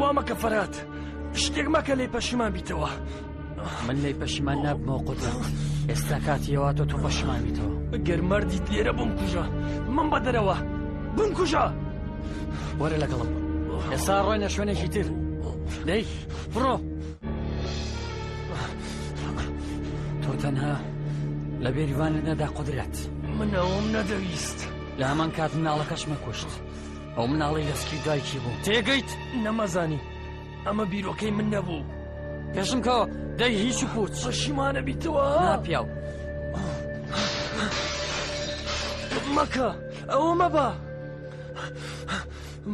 وامەکە فەرات شتێک مەکە لی پەشیمان بیتەوە من لی پەشیمان نابمەوە قدرە ئێستا کاتیەوە تۆ تۆ پەشیمان بیتەوە گەر مردیت لێرە بم کوژە من بە دەرەوە بم کوژە وەرە لەگەڵم ئێستا ڕۆینە شوێنێکی تر دەی بڕۆ تۆ تەنها لە بێریوانت نەدا قدرێت من ئەوم نەدەویست لە هەمان کات مناڵەکەش مەکوشت ئەو مناڵی لە سکی دایکی بوو تێگەیت نەمەزانی ئەمە بیرۆکەی من نەبوو پێشم کەەوە دەی هیچ پوچ شیمانە بیتەوە پیاو مەکە ئەوە مەبە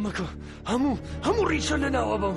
مەکە هەموو هەموو ڕیشە لە ناوە بم.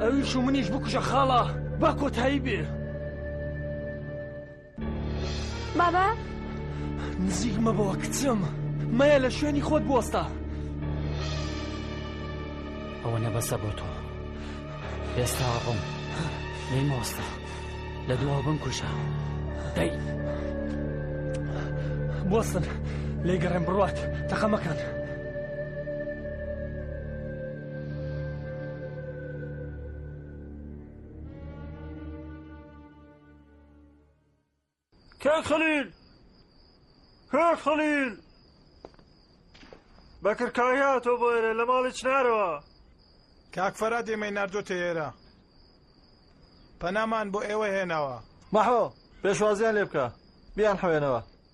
ئەویش و منیش بکوژە خاڵە با کۆتایی بێ بابا نزیک مەبەوە کچم مەیە لە شوێنی خۆت بۆستە ئەوە نەبەسە بۆ تۆ ئێستا ڕۆم لێی مۆستە لە دوا بم کوشە دەی بۆستن لێگەڕێن بڕات تەقەمەکان. کاک خەلیل کاک خەلیل بەکر کاهاتەوە بۆ ئێرە لە ماڵی چنارەوە کاک فەرا دێمەی نردۆتە ئێرە پەنامان بۆ ئێوە هێناوە مەحۆ پێشوازیان لێ بکە بیان حوێنەوە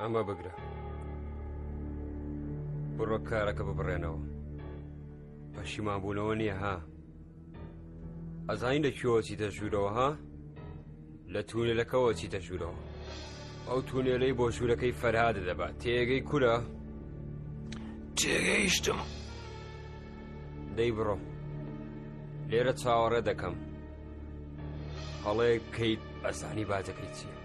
ئەمە بگرە بڕۆ کارەکە ببڕێنەوە پەشیمان بوونەوە نییە ها ئەزانین لە کوێوەچی دەژوورەوە ها لە تونێلەکەەوە چی دەژوورەوە ئەو تونێلەی بۆ ژوورەکەی فەرهادە دەبات تێگەی کورە تێگەیشتم دەی بڕۆ لێرە چاوەڕێ دەکەم هەڵەیە کەیت ئەسانی باجەکەی چیە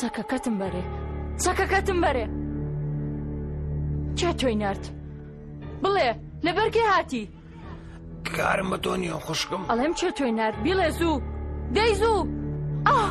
چەکەکەتم بەرێ چەکەکەتم بەرێ کێ تۆی نرد بڵێ لەبەرکێ هاتی کارم بە تۆ نیە خوشکم ئەڵێم چێ تۆی نرد بیڵێ زوو دەی زوو ئاه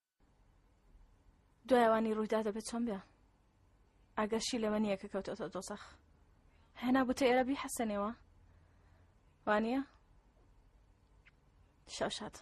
دوایەوانی ڕوویدا دەبێت چۆن بێ ئەگەرشی لەوە نییە کە کەوتۆتە دۆسەخ هەنا بوتە ئێرە بی حەسەنەوە وانە شاشات.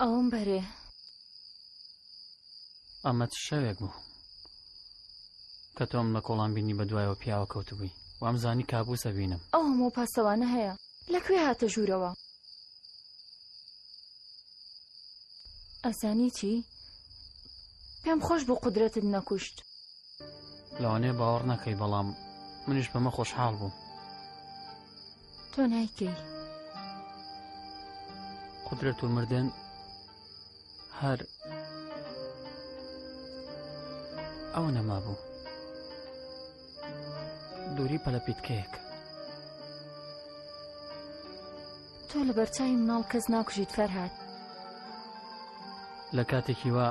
ئەوم بەرێ ئەمە شەوێک بوو کە تۆم لە کۆڵان بینی بە دوایەوە پیاوە کەوتبووی وامزانی کابوسە بینم ئەو هەموو پاسەوانە هەیە لەکوێ هاتە ژوورەوە ئەزانی چی؟ پێم خۆش بۆ قدرەتت نەکوشت لەوانێ باوەڕ نەکەی بەڵام منیش بەمە خۆشحاڵ بووم تۆ نایکەی قدرەت و مردن هەر ئەو نەما بوو دووری پەلەپیتکەیەک تۆ لە بەرچوی مناڵ کەس ناکوژیت فەرهات لە کاتێکی وا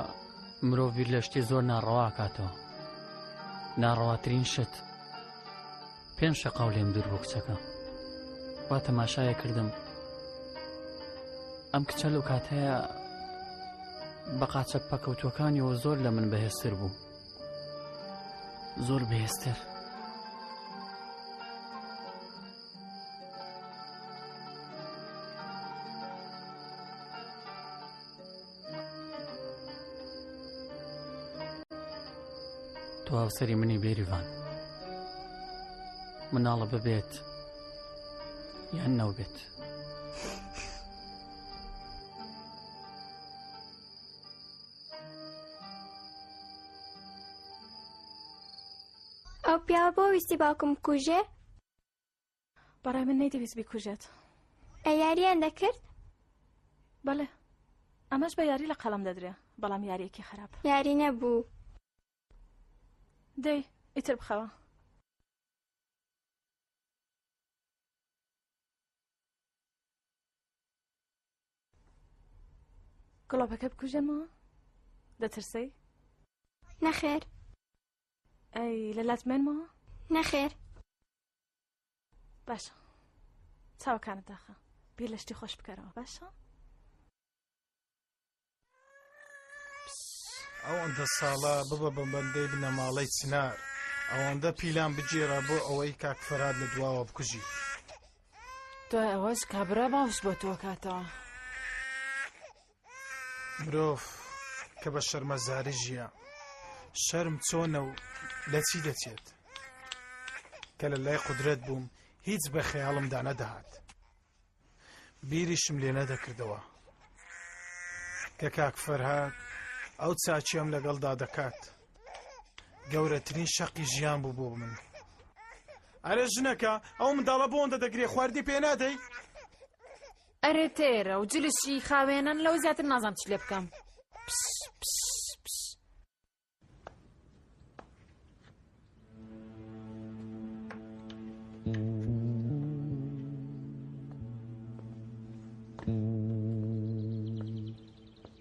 مرۆڤ بیر لە شتێ زۆر ناڕەواکاتەوە ناڕەواترین شت پێنج شەقاو لێم دوور بۆ کچەکە وا تەماشایە کردم ئەم کچە لەو کاتەیە بە قاچە پەکەوتوەکانیەوە زۆر لە من بەهێزتر بوو زۆر بەهێزتر تۆ هاوسەری منی بێریڤان مناڵە ببێت یان نەوبێت. ئەو پیاوە بۆ ویستی باوکم بکوژێ بەڕای من نەیدەویست بیکوژێت. ئەی یارییان دەکرد؟ بەڵێ. ئەمەش بە یاری لە قەڵەم دەدرێ، بەڵام یارییەکی خەراپ. یاری نەبوو. دەی ئیتر بخەوە. گڵۆپەکە بکوژێمەوە؟ دەترسەی؟ نەخێر. ئەی لەلات بمێنمەوە؟ نەخێر. باشە چاوەکانت داخە بیر لە شتی خۆش بکەرەوە باشە ئەوەندە ساڵە ببە بە بەندەی بنەماڵەی چنار ئەوەندە پیلان بگێرە بۆ ئەوەی کاک فەراد لە دواوە بکوژی دوای ئەوەش کابرا باوش بۆ تۆکاتەوە مرۆڤ کە بە شەرمەزاری ژیە شەرم چۆنە و لە چی دەچێت کە لە لای قدرەت بووم هیچ بە خەیاڵمدا نەدەهات بیریشم لێ نەدەکردەوە کە کاک فەرهاد ئەو چاچیەم لەگەڵدا دەکات گەورەترین شەقی ژیان بوو بۆ من ئەرێ ژنەکە ئەو منداڵە بۆندە دەگرێ خواردی پێ نادەی ئەرێ تێرە و جلشی خاوێنن لەوە زیاتر نازانم چ لێ بکەم پش پش پش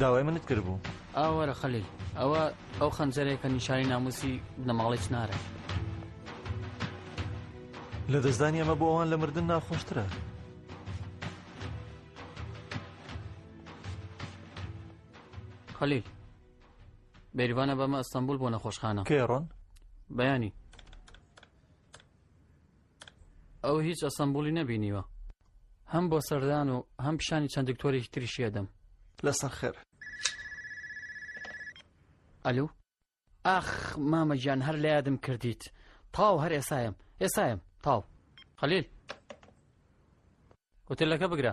داوای منت کرد بوو ئاوەرە خەلیل ئەوە ئەو خەنجەرێکە نیشانی ناموسی بنەماڵی چنارە لە دەستدانی ئەمە بۆ ئەوان لە مردن ناخۆشترە خەلیل بێریوانە بەمە ئەستەمبول بۆ نەخۆشخانە کێڕۆن بەیانی ئەو هیچ ئەسەمبولی نەبینیوە هەم بۆ سەردان و هەم پیشانی چەند دکتۆرێکی تریشیە دەم لەسەر خێر ئەلو ئاخ مامە گیان هەر لە یادم کردیت تاو هەر ئێسایم ئێسایم تاو خەلیل هۆتێلەکە بگرە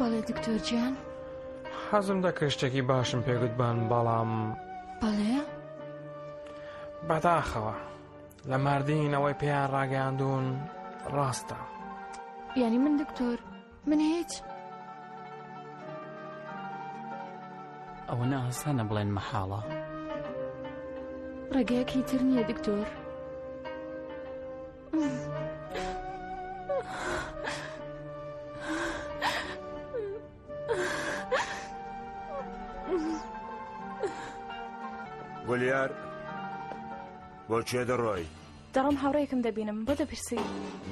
بەڵێ دکتۆر جیان حەزم دەکرد شتێکی باشم پێگوتبان بەڵام بەڵێ بەداخەوە لە مردینەوەی پێیان ڕاگەیاندون ڕاستە یعنی من دکتۆر من هیچ ئەوە ناهسانە بڵێن مەحاڵە ڕێگەیەکی تر نییە دکتۆر گولیار بۆ چێ دەڕۆی دەڕۆم هاوڕێیەکم دەبینم بۆ دەپرسی.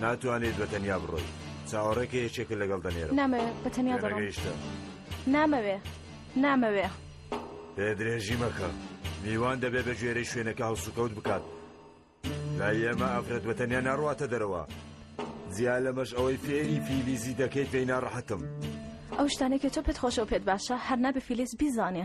ناتوانیت بە تەنیا بڕۆیت چاوەڕێکە یەکێکت لەگەڵ دەنێرم. نامەوێ بە تەنیا دەڕۆم. تێنەگەیشتە. نامەوێ نامەوێ. پێ درێژی مەکە میوان دەبێ بە گوێرەی شوێنەکە هەڵسوکەوت بکات لای ئێمە ئافرەت بە تەنیا ناڕواتە دەرەوە جیا لەمەش ئەوەی فێری فیلیزی دەکەیت پێی ناڕەحەتم. ئەو شتانێکە تۆ پێت خۆشە و پێت باشە هەر نابێ فیلیز بیزانێ.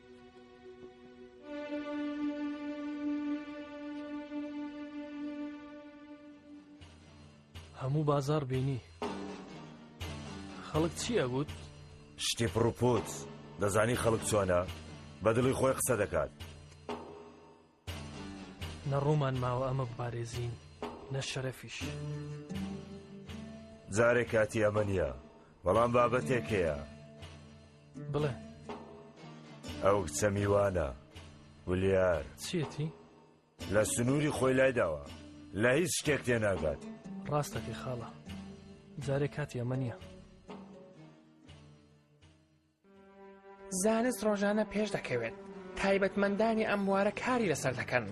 هەموو بازار بینی خەڵک چییە گوت؟ شتی پڕوپوت دەزانی خەڵک چۆنە بە دڵی خۆی قسە دەکات نە ڕوومان ماوە ئەمە بپارێزین نە شەرەفیش. جارێ کاتی ئەمە نییە بەڵام بابەتێک هەیە بڵێ ئەو کچە میوانە ولیار چیەتی؟ لە سنووری خۆی لای داوە لە هیچ شتێک تێناگات ڕاستەکەی خاڵە جارێ کاتی ئەمە نییە زانست ڕۆژانە پێش دەکەوێت تایبەتمەندانی ئەم بوارە کاری لەسەر دەکەن.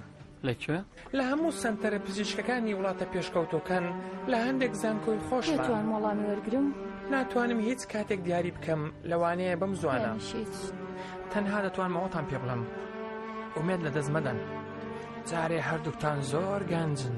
لە کوێ؟ لە هەموو سەنتەرە پزیشکەکانی وڵاتە پێشکەوتۆکان لە هەندێک زانکۆی خۆش توان وەڵامی وەرگرم ناتوانم هیچ کاتێک دیاری بکەم لەوانەیە بم زوانە تەنها دەتوانمەوەتان پێ بڵم ئومێت لە دەست مەدەن جارێ هەردووکتان زۆر گەنجن.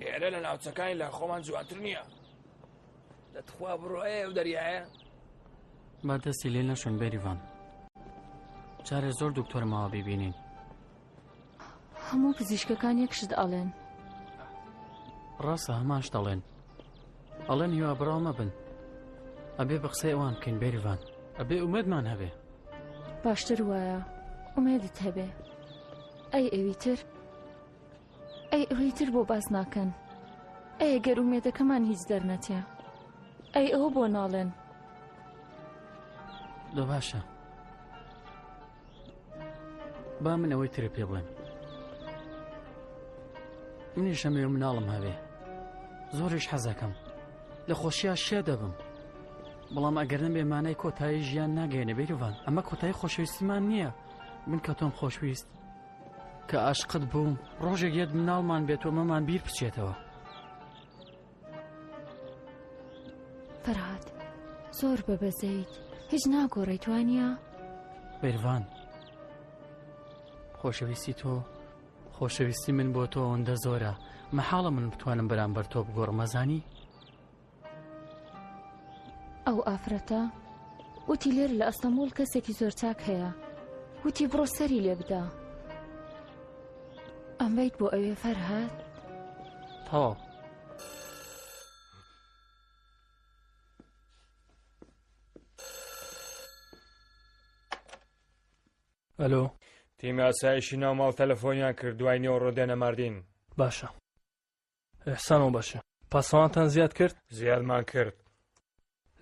ئێرە لە ناوچەکانی لە خۆمان جوانتر نییە دەتخوا بڕۆە و دەریایە با دەستی لێ نەشم بێریڤان جارێ زۆر دکتۆرمەوە بیبینین هەموو پزیشکەکان یەک شت ئەڵێن ڕاستە هەماش دەڵێن ئەڵێن هیوا بڕاو مەبن ئەبێ بە قسەی ئەوان بکەین بێریڤان ئەبێ ئومێدمان هەبێ باشتر وایە ئومێدت هەبێ ئەی ئەوی تر ئەی ئەوی تر بۆ باس ناکەن ئەیە گەر ئومێدەکەمان هیچ دەرنەتێ ئەی ئەوە بۆ ناڵێن دە باشە با من ئەوەی ترە پێ بڵێم منیش هەمێ مناڵم هەبێ زۆریش حەزەکەم لە خۆشییا شێ دەبم بەڵام ئەگەر نەبێ مانای کۆتایی ژیان ناگەێنە بێرڤان ئەمە کۆتای خۆشەویستیمان نییە من کە تۆم خۆشویست کە ئاشقت بووم ڕۆژێک یەت مناڵمان بێت و مەمان بیر بچێتەوە فەرهاد زۆر بە بەزەیت هیچ ناگۆڕی توانە؟ بێرڤان خۆشەویستی تۆ خۆشەویستی من بۆ تۆ ئەوەندە زۆرە مەحاڵە من بتوانم بەرامبەر تۆ بگۆڕمەزانی؟ ئەو ئافرەتە وتی لێر لە ئەستەمۆڵ کەسێکی زۆر چاک هەیە وتی بڕۆ سەری لێ بدە. ئەمەیت بۆ ئەوێ فەرهاد تەواو ئەلۆ تیمی ئاسایشی ناوماڵ تەلەفۆنیان کرد دوای نێو ڕۆدێنە ماردین باشە ئەحسانەوە باشە پاسەوانتان زیاد کرد زیادمان کرد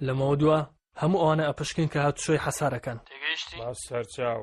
لەمەوە دووە هەموو ئەوانە ئەپشکین کە هاتوچۆی حەسارەکەن سەرچاو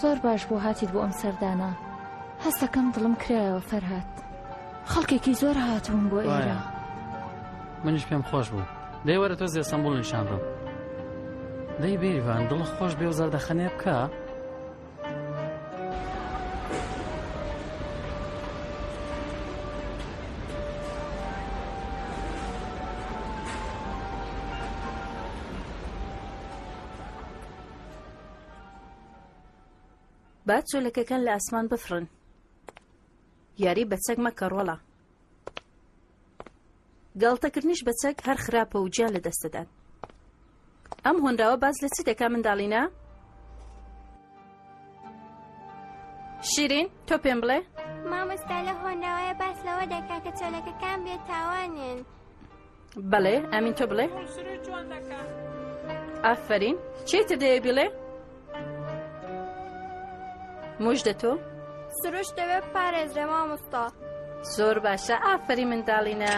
زۆر باش بوو هاتیت بۆ ئەم سەردانە هەستەکەم دڵم کرایەوە فەرهات خەڵکێکی زۆر هاتوون بۆ ئێرە منیش پێم خۆش بوو دەی وەرە تۆ زێ سەمبول نیشان بم دەی بێوان دڵ خۆش بێ و زەردەخەنێ بکە با چۆلەکەکان لە ئاسمان بفڕن یاری بە چەک مەکە ڕۆڵە گاڵتەکردنیش بە چەک هەر خراپە و جیا لە دەستدەدات ئەم هۆنراوە باز لە چی دەکا منداڵینە؟ شیرین تۆ پێم بڵێ؟ مامۆستا لە هۆنراوەیە باس لەوە دەکا کە چۆلەکەکان بێ تاوانێن. بەڵێ ئەمین تۆ بڵێ ئافرین چێتە دەیە بڵێ مش دە تۆ سروش دەوێت پارێزرێ مامۆستا زۆر باشە ئافری منداڵینە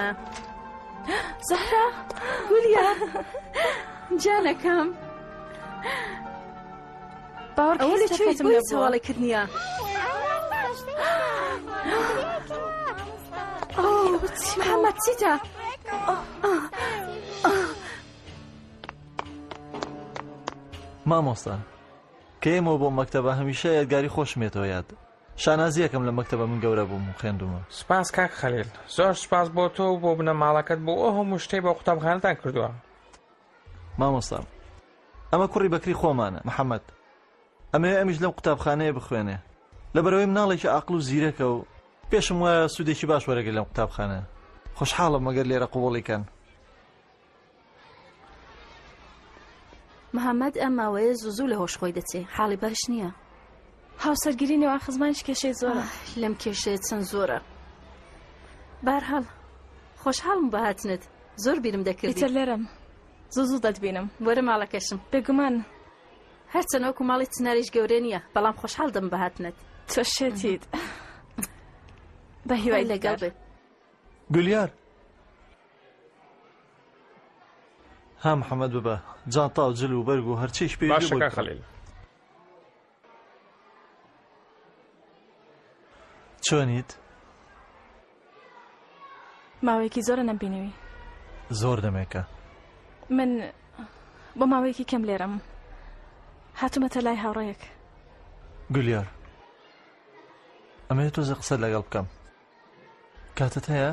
زەهرا گولیا جانەکەم ئەوە لە چەوی تۆ هیچ هەواڵێکت نییە محەممەد چیتە؟ مامۆستا کە ئێمە بۆ مەکتتەبە هەمیشە یادگاری خۆشمێتەوە یاد شانازیەکەم لە مەکتتەبە من گەورە بووم و خوێندومە سپاس کاک خەلیل زۆر سپاس بۆ تۆ بۆ بنەماڵەکەت بۆ ئەو هەموو شتەی بە قوتابخانەتان کردووە مامۆستا. ئەمە کوڕی بەکری خۆمانە، محەمەد. ئەمەوێ ئەمیش لەم قوتابخانەیە بخوێنێ. لەبەرئەوەی مناڵێکی ئاقڵ و زیرەکە و. پێشم وایە سوودێکی باش وەرەگرێ لەم قوتابخانە. خۆشحاڵم ئەگەر لێرە قبووڵی کەن. محەمەد ئەم ماوەیە زوو زوو لە هۆش خۆی دەچێ. حاڵی باش نییە. هاوسەرگیری نێوان خزمانیش کێشەی زۆرە لەم کێشەیە چەند زۆرە بارهەڵ خۆشحاڵم بە هاتنت زۆر بیرم دەکردی تر لێرەم زوو زوو دەتبینم وەرە ماڵەکەشم بێگومان هەرچەند وەکو ماڵی چناریش گەورە نییە بەڵام خۆشحاڵ دەم بە هاتنت تۆشێتیت بە هیوای لەگەڵ بێت گلیار ها محەممەد ببە جانتا و جل و بەرگ و هەرچیش پێ باشەکە خەلیل چۆنیت؟ ماوەیەکی زۆرە نەم بینیوی زۆر دەمێکە من بۆ ماوەیەکی کەم لێرەم هاتومەتە لای هاوڕەیەک گولیار ئەمەوێت تۆزە قسە لەگەڵ بکەم کاتت هەیە؟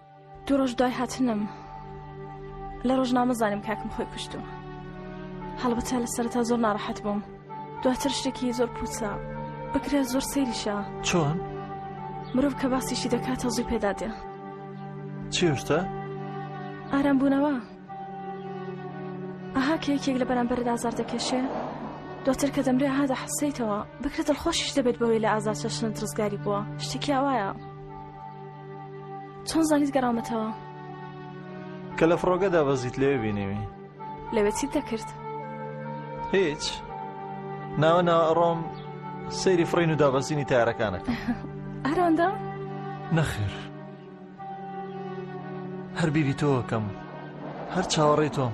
دوو ڕۆژ دوای هاتنم لە ڕۆژنامە زانیم کاکم خۆی کوشتووە هەڵبەتە لە سەرتا زۆر ناڕەحەت بووم دواتر شتێکی زۆر پوچە بکرێت زۆر سەیریشە چۆن مرۆڤ کە باسیشی دەکات تەزوی پێدا دێ چێشتە ئارام بوونەوە ئەها کە یەکێک لە بەرامبەر ئازار دەکێشێ دواتر کە دەمرێ هادا حەسەیتەوە بکرێت دڵخۆشیش دەبێت بەوەی لە ئازار چەشنە دڕزگاری بووە شتێکی ئاوایە چۆن زانیت گەڕامەتەوە؟ کە لە فڕۆگە دابەزیت لێ بینیوی لەوێ چیت دەکرد؟ هیچ ناوە ناوە ئەڕۆم سەیری فڕین و دابەزینی تارەکانەکە ئاراندا؟ نەخێر هەر بیری تۆکەم هەر چاوەڕێی تۆم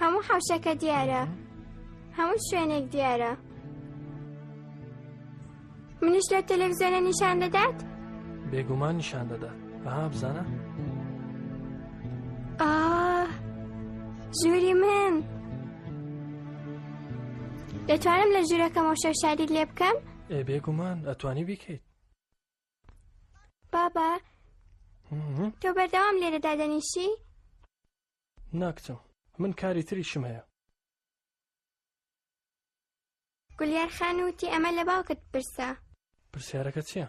هەموو حەوشەکە دیارە هەموو شوێنێک دیارە منیش لە تەلەڤزیۆنە نیشان دەدات بێگومان نیشان دەدات ئەها بزانە ئاه ژووری من دەتوانم لە ژوورەکەمەوە شەو شادیت لێ بکەم ئێ بێگومان ئەتوانی بیکەیت بابا هه؟ تۆ بەردەوام لێرە دادەنیشی ناکچم من کاری تریشم هەیە. گولیار خان وتی ئەمە لە باوکت بپرسە. پرسیارەکە چیە؟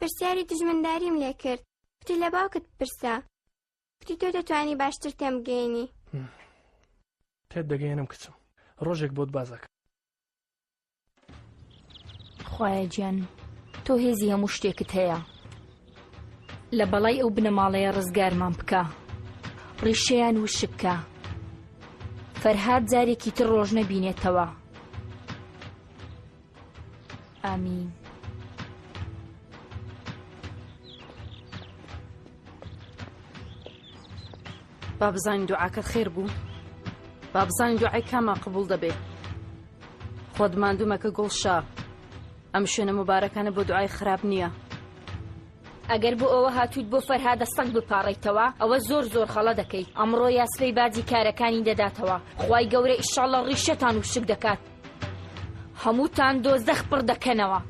پرسیاری دژمنداریم لێ کرد کوتی لە باوکت بپرسە کوتی تۆ دەتوانی باشتر تێم بگەینی. پێت دەگەیەنم کچم ڕۆژێک بۆت بازەکە. خوایە گیان تۆ هێزی هەموو شتێکت هەیە لە بەڵای ئەو بنەماڵەیە ڕزگارمان بکە ڕیشەیان وشککە فەرهاد جارێکی تر ڕۆژ نەبینێتەوە ئامین با بزانین دوعاکەت خێر بوو با بزانین دوعای کاما قبول دەبێ خۆت ماندوومەکە گوڵشا ئەم شوێنە مبارەکانە بۆ دوعای خراپ نییە ئەگەر بۆ ئەوە هاتووت بۆ فەرها دەستەنگ بپاڕیتەوە ئەوە زۆر زۆر خەڵە دەکەیت ئەمڕۆ یاسپەی باجی کارەکانی دەداتەوە خی گەورە ئیشاڵە ڕیشەتان و شک دەکات هەمووتان دۆزەخ پڕ دەکەنەوە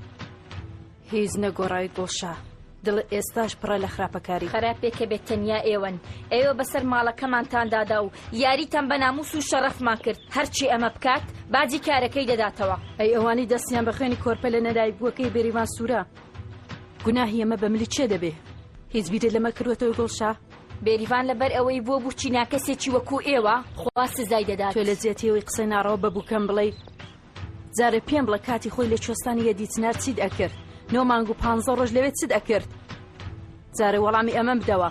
هیچ نەگۆڕای گۆشە دڵ ئێستاش پڕە لە خراپەکاری. خراپێک کە بێت تەنیا ئێوەن ئێوە بەسەر ماڵەکەمانتان دادا و یاریتان بە ناموس و شەڕەفمان کرد هەرچی ئەمە بکات باجی کارەکەی دەداتەوە ئەی ئەوانی دەستیان بە خوێنی کۆرپە لە نەرای بووەکەی بێریڤان سوورە گوناهی ئەمە بە ملی چێ دەبێ هیچ بیرت لەمە کردوەتەوە گوڵشا بێریڤان لەبەر ئەوەی بۆ بوو چیناکەسێکی وەکو ئێوە خوا سزای دەدات تۆ لە جێتیەوەی قسەی ناڕەوە بە بووکەم بڵێ جارێ پێم بڵە کاتی خۆی لە کوێستانی یەدی چنار چیت ئەکرد نۆ مانگ و پانزە ڕۆژ لەوێ چت ئەکرد جارێ وەڵامی ئەمەم بدەوە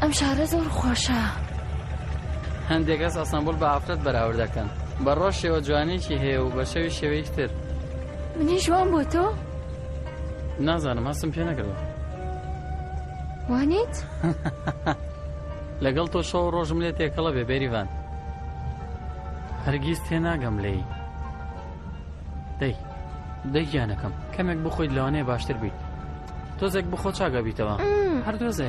ئەم شارە زۆر خۆشە هەندێک کەس ئەسەمبول بە ئافرەت بەراورد دەکەن بە ڕۆژ شێوە جوانێکی هەیە و بە شەوی شێوەیەکی تر منی جوان بۆ تۆ نازانم هەستم پێ نەکردەوە وانیت لەگەڵ تۆ شەو ڕۆژم لێ تێکەڵە بێ بێریڤان هەرگیز تێناگەم لێی دەی دەی گیانەکەم کەمێک بخۆیت لەوانەیە باشتر بیت تۆزێک بخۆ چاگە بیتەوە هەر دۆزێ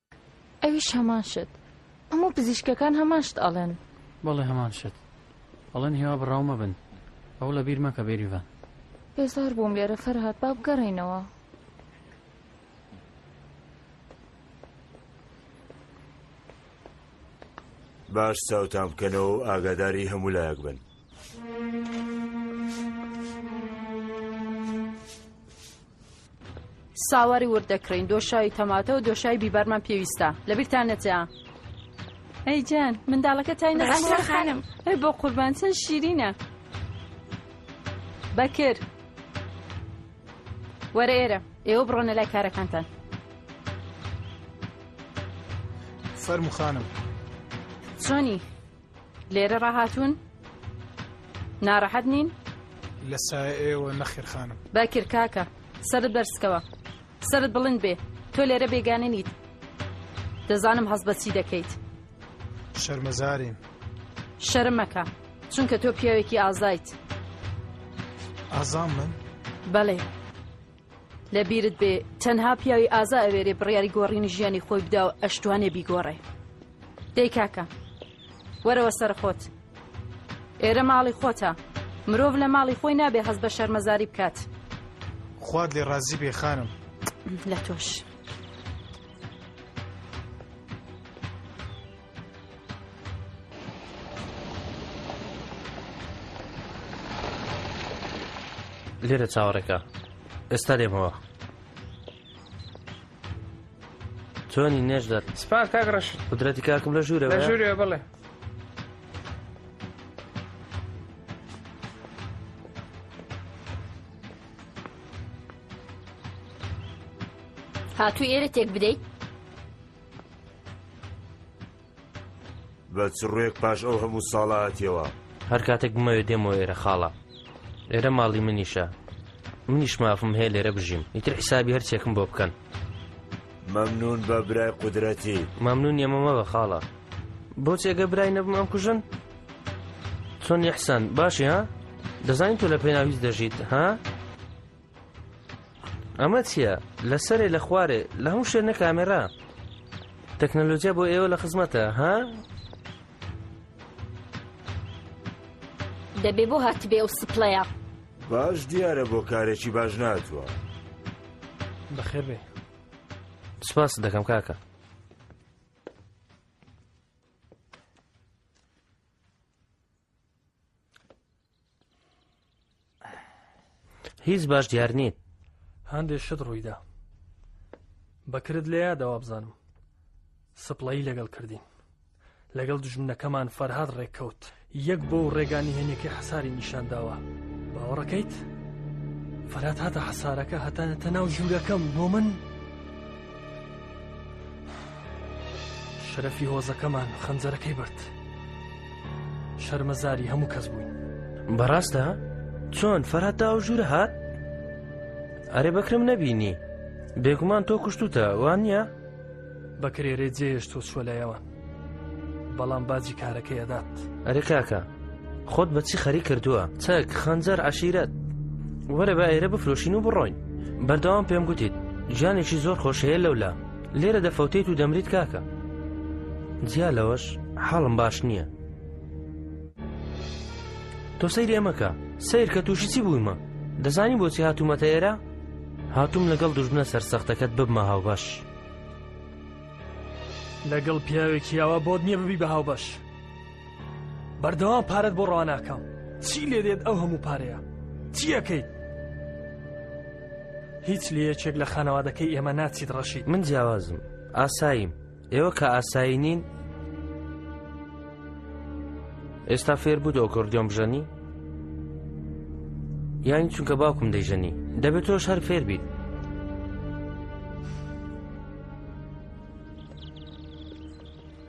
ئەویش هەمان شت هەموو پزیشکەکان هەمان شت ئەڵێن بەڵێ هەمان شت ئەڵێن هیوا بڕاو مەبن ئەو لە بیر مەکە بێریڤان بێزار بووم لێرە فەرهاد با بگەڕێینەوە باش چاوتان بکەنەوە و ئاگاداری هەموو لایەک بن ساواری ورد دەکڕین دۆشاوی تەماتە و دۆشاوی بیبەرمان پێویستە لەبیرتان نەچێ ئەی جان منداڵەکە تای نەخۆ خانم ئەی بۆ قوربان چەند شیرینە بەکر وەرە ئێرە ئێوە بڕۆنە لای کارەکانتان فەرموخانم چۆنی لێرە ڕاهاتوون ناڕەحەت نین لە سای ئێوە نەخێرخانم باکر کاکە سرد بەرزکەوە سرد بڵند بێ تۆ لێرە بێگانە نیت دەزانم هەز بەچی دەکەیت شەرمەزارین شەرمەکە چونکە تۆ پیاوێکی ئازایت ئازام من بەڵێ لە بیرت بێ تەنها پیاوی ئازا ئەوێرێ بڕیاری گۆڕینی ژیانی خۆی بدا و ئەشتوانێ بیگۆڕێ دەی کاکە وەرەوە سەر خۆت ئێرە ماڵی خۆتە مرۆڤ لە ماڵی خۆی نابێ هەز بە شەرمەزاری بکات خوات لێ ڕازی بێ خانم لە تۆش. لێرە چاوەڕێکە ئێستا دێمەوە تۆنی نێژ دەر سپا کاک ڕەش قدرەتی کاکم لە ژوورە لە ژوورە بڵێ هاتوو ئێرە تێک بدەیت بە چ ڕوێک پاش ئەو هەموو ساڵە هاتیەوە هەر کاتێک بمەوێ دێمەوە ئێرە خاڵە ئێرە ماڵی منیشە منیش مافم هەیە لێرە بژیم ئیتر حیسابی هەرچێکم بۆ بکەن مەمنون بە برای قودرەتی مەمنون یەمەمە بە خاڵە بۆ چێگە برای نەبم ئەم کوژن چۆن یحسان باشی ها دەزانین تۆ لە پێناویست دەژیت ها؟ ئەمە چییە لە سەرێ لە خوارێ لە هەموو شوێنە کامێرا تەکنەلۆجیا بۆ ئێوە لە خزمەتە ها دەبێ بۆ هاتبێ و سپلەیە باش دیارە بۆ کارێکی باش ناتوە بەخێر بێ سپاس دەکەم کاکە هیچ باش دیار نیت هەندێک شت ڕوویدا بەکرت لە یادەوە بزانم سپڵایی لەگەڵ کردین لەگەڵ دژمنەکەمان فەرهاد ڕێککەوت یەک بۆ و ڕێگانی هێنێکی حەساری نیشان داوە باوەڕەکەیت فەرات هاتە حەسارەکە هەتانەتە ناو ژوورەکەم بۆ من؟ شەرەفی هۆزەکەمان خەنجەرەکەی برد شەرمەزاری هەموو کەس بووین بەڕاستە چۆن فەرات تا و ژوورە هات ئەرێ بەکرم نەبینی بێگومان تۆ کوشتوتە وان نییە بەکرێرێ جێش تۆ چوە لایەوە بەڵام باجی کارەکەی ئەدات ئەرێ کاکە خۆت بەچی خەری کردووە چەک خەنجەر عشیرەت وەرە بە ئێرە بفرۆشین و بڕۆین بەردەوام پێم گوتیت ژیانێکی زۆر خۆشەیە لەولا لێرە دەفەوتێت و دەمریت کاکە جیا لەوەش حاڵم باش نییە تۆ سەیری ئەمەکە سیر کە تووشی چی بوویمە دەزانی بۆچی هاتوومەتە ئێرە هاتووم لەگەڵ دوژنە سەرسەختەکەت ببمە هاوبەش لەگەڵ پیاوێکی یاوە بۆت نییە ببی بە هاوبەش بەردەوام پارەت بۆ ڕواناکەم چی لێ دێت ئەو هەموو پارەیە چیەکەیت هیچ لە یەکێک لە خانەوادەکەی ئێمە ناچیت ڕەشید من جیاوازم ئاساییم ئێوە کە ئاسایی نین ئێستا فێر بوو دۆکردۆم بژەنی یانی چونکە باوکم دەیژەنی دەبێت تۆش هەر فێر بیت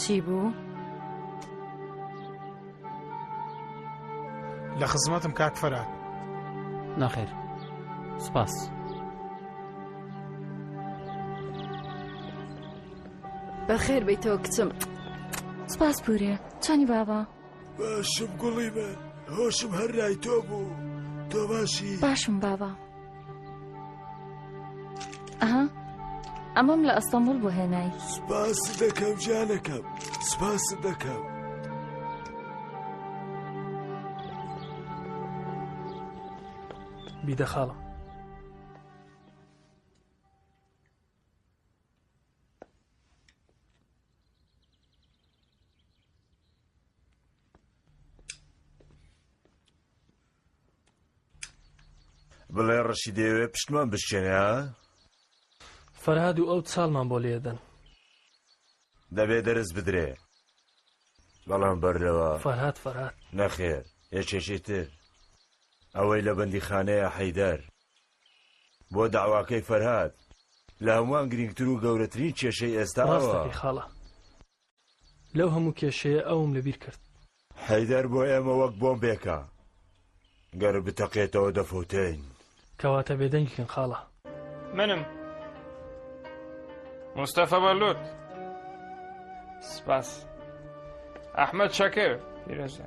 چی بوو؟ لە خزمەتم کاک فەرات ناخێر سپاس. بەخێر بیتەوە کچم سپاس پورێ چانی بابا باشم گوڵی من هۆشم هەر لای تۆ بوو تۆ باشی باشم بابا ئەها ئەمەم لە ئەستەمبول بۆ هێنای سپاس دەکەم جانەکەم سپاس دەکەم بیدە خاڵم بڵێ ڕەشی دەیەوێ پشتمان بشکێنە فەرهاد و ئەو چاڵمان بۆ لێدەن دەبێ دەرز بدرێ بەڵام بەرلەوە فەرهاد فەرهاد نەخێر یەکێکی تر ئەوەی لە بەندیخانەیە حەیدەر بۆ دەعواکەی فەرهاد لە هەمووان گرینگتر و گەورەترین کێشەی ئێستا ئەوە. ڕاستەکەی خاڵە لەو هەموو کێشەیە ئەوم لە بیر کرد. حەیدەر بۆ ئێمە وەک بۆمبێکە گەر بتەقێتەوە دەفەوتێین. کەواتە بێدەنگیکەن خاڵە. منم مستەفا بەلوت. سپاس ئەحمەد شاکر پیرۆزە.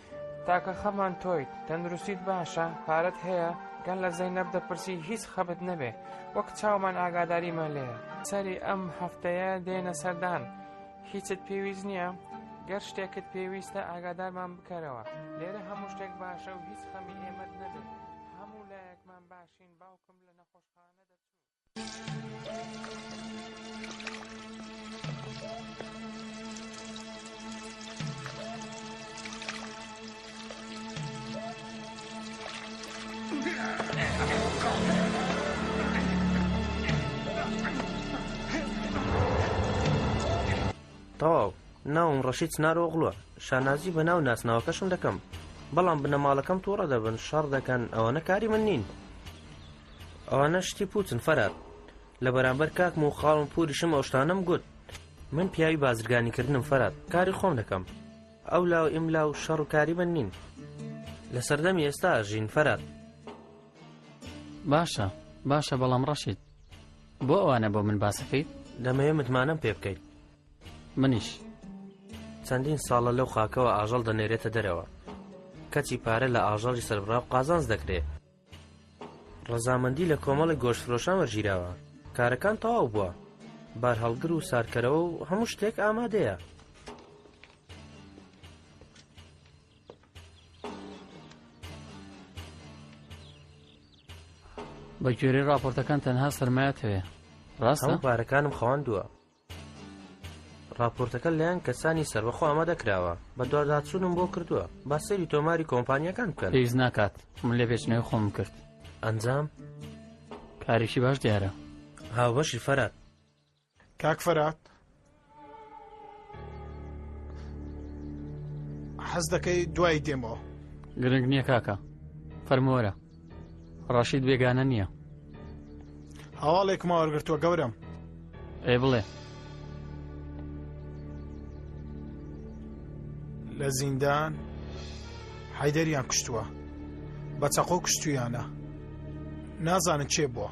تاکە خەمان تۆیت تەندروستیت باشە پارەت هەیە گەن لە زەینەب دەپرسی هیچ خەبت نەبێ وەک چاومان ئاگاداریمان لێیە سەری ئەم هەفتەیە دێنە سەردان هیچت پێویست نییە گەر شتێکت پێویستە ئاگادارمان بکەرەوە لێرە هەموو شتێک باشە و هیچ خەمی ئێمەت نەبێت هەموو لایەکمان باشین باوکم لە نەخۆشخانە دەچوو تەواو ناوم ڕەشید سنارۆ غڵوە شانازی بە ناو ناسناوەکەشم دەکەم بەڵام بنەماڵەکەم تووڕە دەبن شەڕ دەکەن ئەوەنە کاری من نین ئەوانە شتی پوچن فەرات لە بەرامبەر کاکم و خاڵم پوریشم ئەو شتانەم گوت من پیاوی بازرگانی کردنم فەرات کاری خۆم دەکەم ئەو لاو ئیم لاو شەڕ و کاری من نین لە سەردەمی ئێستا ئەژین فەرات باشە باشە بەڵام ڕەشید بۆ ئەوانە بۆ من باسەکەیت دەمەوێ متمانەم پێ بکەیت منیش چەندین ساڵە لەو خاکەوە ئاژەڵ دەنێرێتە دەرەوە کەچی پارە لە ئاژەڵی سەربراو قازانز دەکرێت ڕەزامەندی لە کۆمەڵێک گۆشتفرۆشان وەرگیراوە، کارەکان تەواو بووە، بارهەڵگر و ساردکەرەوە و هەموو شتێک ئامادەیە. بە گوێرەی ڕاپۆرتەکان تەنها سەرمایەت هەیە، ڕاستە؟ هەموو پارەکانم خەواندووە. ڕاپۆرتەکە لەلایەن کەسانی سەربەخۆ ئامادە کراوە، بەدواداچوونم بۆ کردووە، با سەیری تۆماری کۆمپانیاکان بکەن. پێویست ناکات، من لێپێچینەوەی خۆمم کرد. ئەنجام؟ کارێکی باش دیارە. هاوبەشی فەرات. کاک فەرات؟ حەز دەکەی دوای دێمەوە. گرنگ نییە کاکە، فەرمووەرە. ڕەشید بێگانە نییە هەواڵێکمە وەرگتووە گەورم ئێ بڵێ لە زیندان حیدەریان کوشتووە بە چەقۆ کوشتویانە نازانن چێ بووە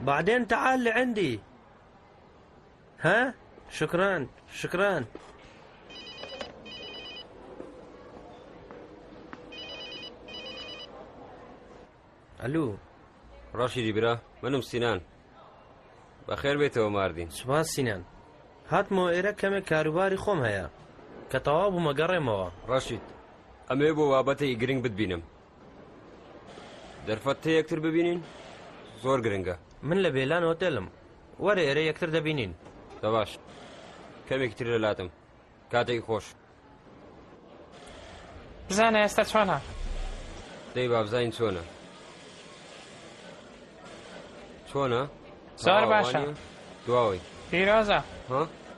بعدين تعال لعندي ها شكرا شكرا الو ڕاشیدی برا منم سینان بەخێر بێتەوە ماردین سوپاس سینان هاتمەوە ئێرە کەمێک کاروباری خۆم هەیە کە تەواو بوومە گەڕێمەوە ڕەشید ئەمێ بۆ بابەتێکی گرنگ بتبینم دەرفەت تێ یەکتر ببینین زۆر گرنگە من لە بێلان هۆتێلم وەرە ئێرە یەکتر دەبینین بە باش کەمێکی تر لەلاتم کاتێکی خۆش بزانە ئێستا چۆنە دەی بابزانین چۆنە چۆنە زۆر باشە دواوەی پیرۆزە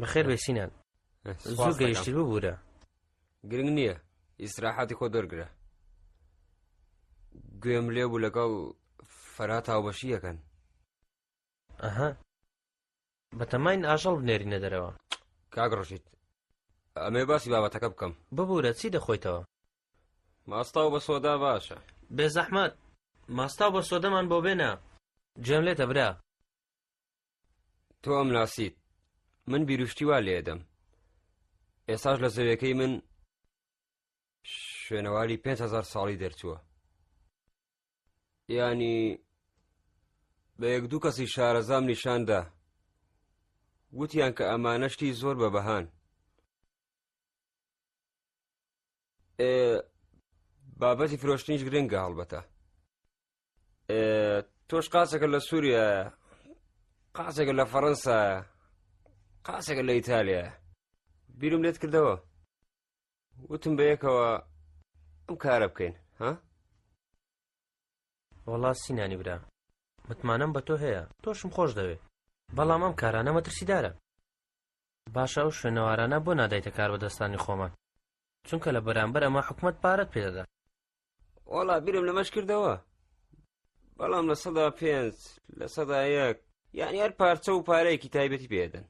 بەخێر بێ سینان زۆر گەیشتی ببوورە گرنگ نییە ئیسراحەتی خۆ دەرگرە گوێم لێ بوو لەگەڵ فەرات هاوبەشی یەکەن ئەها بەتەماین ئاژەڵ بنێرینە دەرەوە. کاک ڕەشید ئەمێ باسی بابەتەکە بکەم ببورە چی دەخۆیتەوە ماستاو بە سۆدا باشە بێزەحمەت ماستاو بە سۆدەمان بۆ بێنە گوێم لێتە برا تۆ ئەم ناسیت من بیرشتی وا لێدەم ئێساش لە زەویەکەی من شوێنەواری پێ هزار ساڵی دەرچووە یانی بە یەک دوو کەسی شارەزام نیشاندا وتیان کە ئەمانەشتی زۆر بە بەهان بابەتی فرۆشتنیش گرنگە هەڵبەتە تۆش قاسەکە لە سووریا قاسێکە لە فەڕەنسا قاسێکە لە ئیتالیا بیرم لێت کردەوە وتم بەیەکەوە ئەم کارە بکەین ها؟ وەڵا سینانی برا متمانەم بە تۆ هەیە تۆشم خۆش دەوێ بەڵام ئەم کارانە مەترسیدارە باشە ئەو شوێنەوارانە بۆ نادایتە کار بەدەستانی خۆمان چونکە لە بەرامبەر ئەمە حکومت پارەت پێدەدا وەڵا بیرم لەمەش کردەوە بەڵام لە سەدا پێنج لە سەدا یەک یعنی هەر پارچە و پارەیەکی تایبەتی پێدەن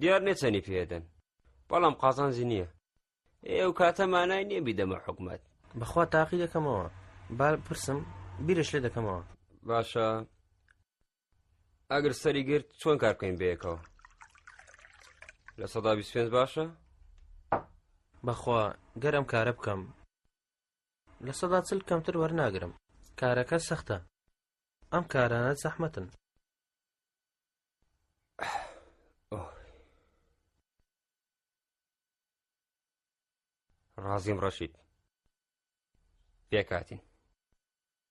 دیار نەچەنی پێدەن بەڵام قازانجی نییە ئێ و کاتە مانای نییە بیدەمە حکومت بەخوا تاقی دەکەمەوە با پرسم بیرش لێ دەکەمەوە باشە ئەگەر سەری گرت چۆن کار بکەین بەیەکەوە لە سەدا بیست پێنج باشە بەخوا گەر ئەم کارە بکەم لە سەدا چل کەمتر وەرناگرم کارەکە سەختە ئەم کارانە زەحمەتن ڕازیم ڕەشید پێکاتین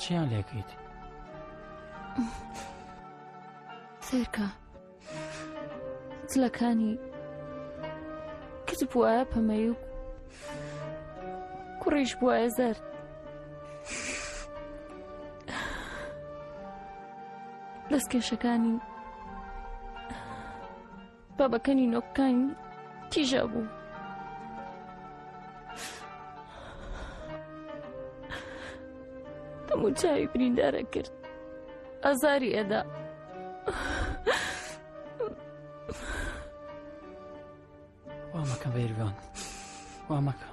چیان لێکەیت؟ سێرکە جلەکانی کچ بووە پەمەی و کوڕیش بووە زەرد دەستکێشەکانی بابەکەنی نۆکەکانی تیژە بوو. دەم و چاوی بریندارە کرد ئازاری ئەدا. وامەکە بێرگان وامەکە.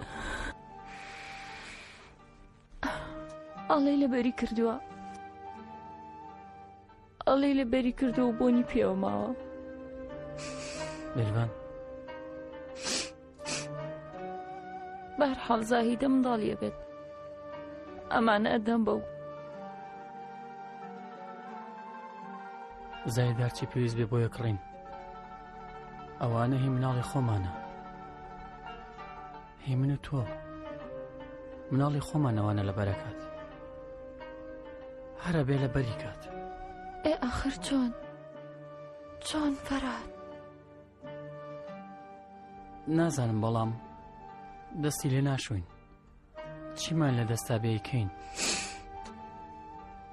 ئاڵی لەبەری کردووە ئاڵی لەبەری کردو و بۆنی پێوە ماوە بەلبان بار حەڵزاهی دە منداڵیە بێت ئەمانە ئەدەم بەو زایدار چی پێویست بێ بۆیە کڕین ئەوانە هی مناڵی خۆمانە هی من و تۆ مناڵی خۆمانەوانە لە بەرەکات هەرە بێ لە بەری کات ئێ ئاخر چۆن چۆن فەرات نازانم بەڵام دەستی لێ ناشوین چیمان لە دەستا بێکەین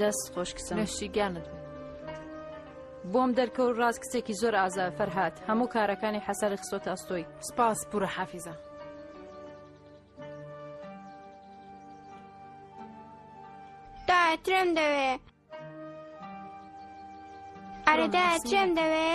دەست خۆش کچم لەشی گیانت بێت. بۆم دەرکەوت ڕاز کچێکی زۆر ئازا فەرهات هەموو کارەکانی حەسەری خسۆتە ئەستۆی سپاس پورە حەفیزە داعترم دەوێ ئەرەدا چێم دەوێ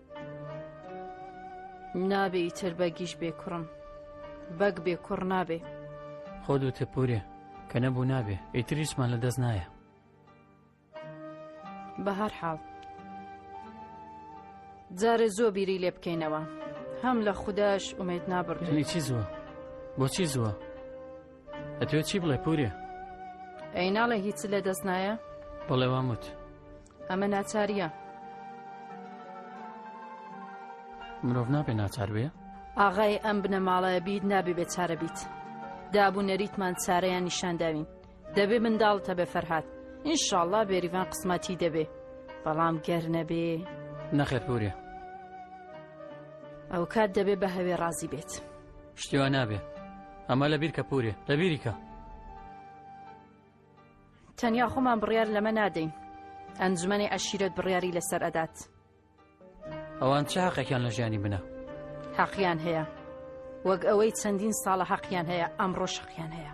نابێ ئیتر بەگیش بێ کوڕم بەگ بێ کوڕ نابێ خۆ دوو تپورێ کە نەبوو نابێ ئیتریشمان لە دەست نایە بە هەر حاڵ جارێ زۆ بیری لێ بکەینەوە هەم لە خودداش ئومێت نابڕنی چی زووە بۆچی زووە ئەتوێ چی بڵێ پورێ ئەی ناڵێ هیچ لە دەست نایە بەڵێ واموت ئەمە ناچاریە مرۆڤ نابێ ناچار بێ ئاغای ئەم بنەماڵە بیت نابێ بێ چارە بیت دابوو نەریتمان چارەیان نیشانداوین دەبێ منداڵتە بێ فەرهاات ئینشاءله بێریڤان قسمەتی دەبێ بەڵام گەر نەبێ نەخێت بورێ ئەو کات دەبێ بە هەوێ ڕازی بێت شتیوان نابێ ئەمە لە بیر کە پورێ لە بیریکە تەنیا خۆمان بڕیار لەمە نادەین ئەنجومەنی عشیرەت بڕیاری لەسەر ئەدات ئەوان چه حەقێکیان لە ژیانی منە حەقیان هەیە وەک ئەوەی چەندین ساڵە حەقیان هەیە ئەمڕۆ شەقیان هەیە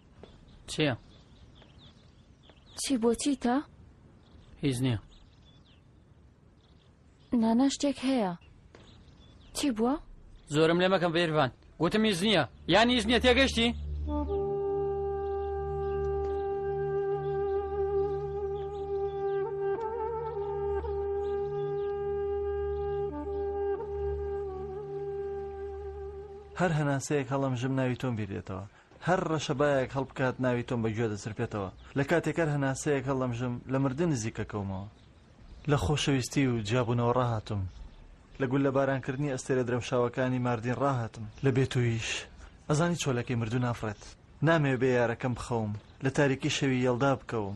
چیە؟ چی بۆچی تا؟ هیچ نییە نانا شتێک هەیە چی بووە؟ زۆرم لێ مەکەم بێرڤان گوتم هیچ نییە یان هیچ نییە تێگەشتی؟ هەر هەناسەیەک هەڵم ژم ناوی تۆم بیرێتەوە هەر ڕەشە بایەک هەڵبکات ناوی تۆم بە گوێ دەچرپێتەوە لە کاتێک هەر هەناسەیەک هەڵدەمژم لە مردن نزیک ئەکەومەوە لە خۆشەویستی و جیابوونەوە ڕاهاتووم لە گوللە بارانکردنی ئەستێرە درەوشاوەکانی ماردین ڕاهاتم لە بێتوویش ئەزانی چۆلەکەی مردوو نافڕێت نامەوێ بێ یارەکەم بخەوم لە تاریکی شەوی یەڵدا بکەوم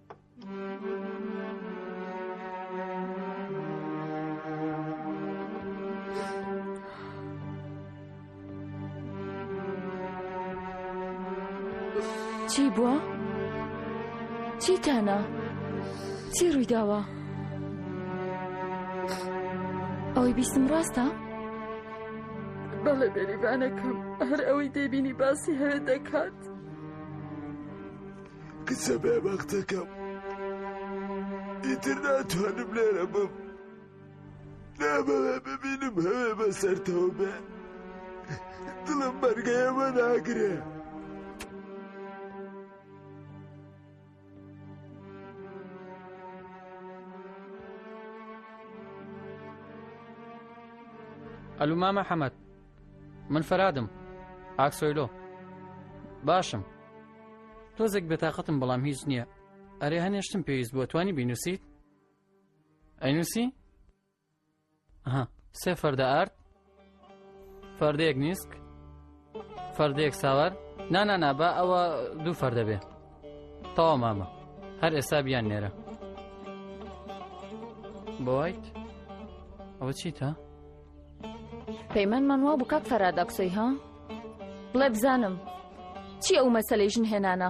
چی بووە؟ چی تانە؟ چی ڕوویداوە؟ ئەوەی بیستم ڕاستە؟ بەڵێ بێریبانەکەم هەر ئەوەی دەبینی باسی هەوێ دەکات. کچە بێبەختەکەم ئیتر ناتوانم لێرە بم نامەوێ ببینم هەوێ بەسەرتەوە بێ دڵم بەرگەیەمە ناگرێ ئەلومامە حەمەد من فەرادم ئاکسۆیلۆ باشم تۆزێک بێتاقەتم بەڵام هیچ نییە ئەرێ هەنێشتم پێویست بۆ توانی بینوسیت ئەینوسی ها سێ فەردە ئارد فەردەیەک نیسک فەردەیەک ساوار نانانا با ئەوە دوو فەردە بێ تەوا مامە هەر ئێستا بیان نێرە بۆیت ئەوە چیتە؟ پەیمانمان وابوو کاک فەراد ئەکسۆی ها بڵێ بزانم چی ئەو مەسەلەی ژن هێنانە